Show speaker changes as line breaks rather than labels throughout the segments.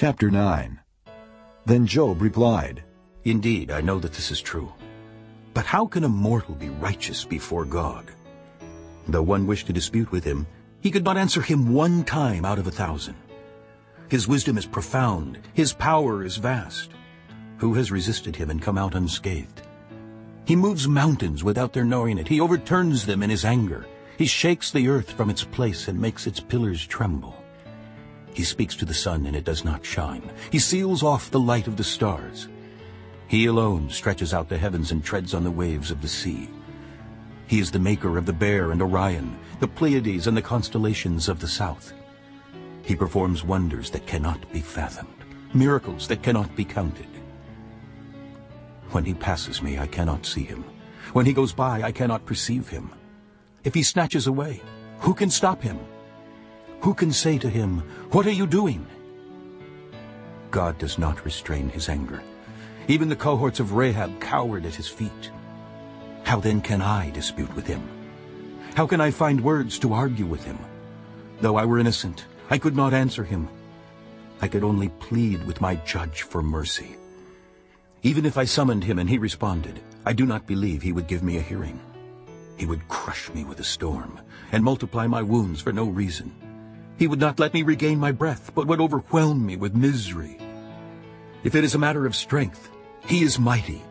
Chapter 9 Then Job replied,
Indeed, I know that this is true. But how can a mortal be righteous before God? Though one wished to dispute with him, he could not answer him one time out of a thousand. His wisdom is profound, his power is vast. Who has resisted him and come out unscathed? He moves mountains without their knowing it. He overturns them in his anger. He shakes the earth from its place and makes its pillars tremble. He speaks to the sun and it does not shine. He seals off the light of the stars. He alone stretches out the heavens and treads on the waves of the sea. He is the maker of the Bear and Orion, the Pleiades and the constellations of the south. He performs wonders that cannot be fathomed, miracles that cannot be counted. When he passes me, I cannot see him. When he goes by, I cannot perceive him. If he snatches away, who can stop him? Who can say to him, What are you doing? God does not restrain his anger. Even the cohorts of Rahab cowered at his feet. How then can I dispute with him? How can I find words to argue with him? Though I were innocent, I could not answer him. I could only plead with my judge for mercy. Even if I summoned him and he responded, I do not believe he would give me a hearing. He would crush me with a storm and multiply my wounds for no reason. He would not let me regain my breath, but would overwhelm me with misery. If it is a matter of strength, he is mighty.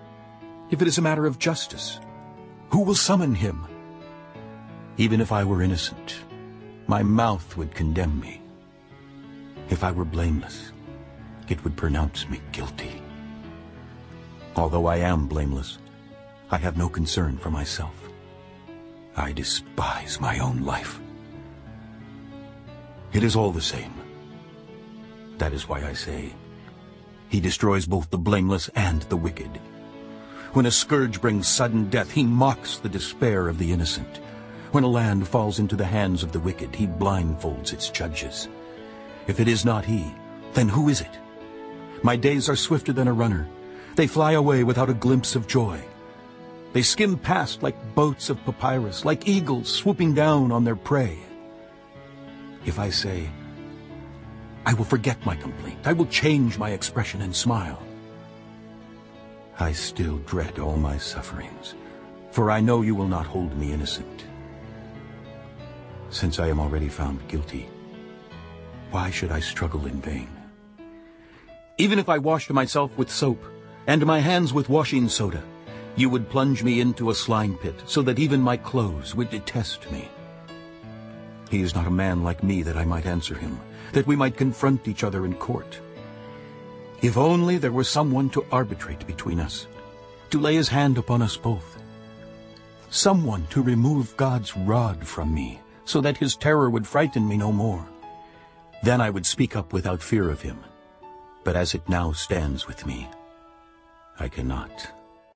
If it is a matter of justice, who will summon him? Even if I were innocent, my mouth would condemn me. If I were blameless, it would pronounce me guilty. Although I am blameless, I have no concern for myself. I despise my own life. It is all the same. That is why I say, He destroys both the blameless and the wicked. When a scourge brings sudden death, He mocks the despair of the innocent. When a land falls into the hands of the wicked, He blindfolds its judges. If it is not He, then who is it? My days are swifter than a runner. They fly away without a glimpse of joy. They skim past like boats of papyrus, like eagles swooping down on their prey. If I say, I will forget my complaint, I will change my expression and smile, I still dread all my sufferings, for I know you will not hold me innocent. Since I am already found guilty, why should I struggle in vain? Even if I washed myself with soap, and my hands with washing soda, you would plunge me into a slime pit, so that even my clothes would detest me. He is not a man like me that I might answer him, that we might confront each other in court. If only there were someone to arbitrate between us, to lay his hand upon us both. Someone to remove God's rod from me, so that his terror would frighten me no more. Then I would speak up without fear of him. But as it now stands with me, I cannot.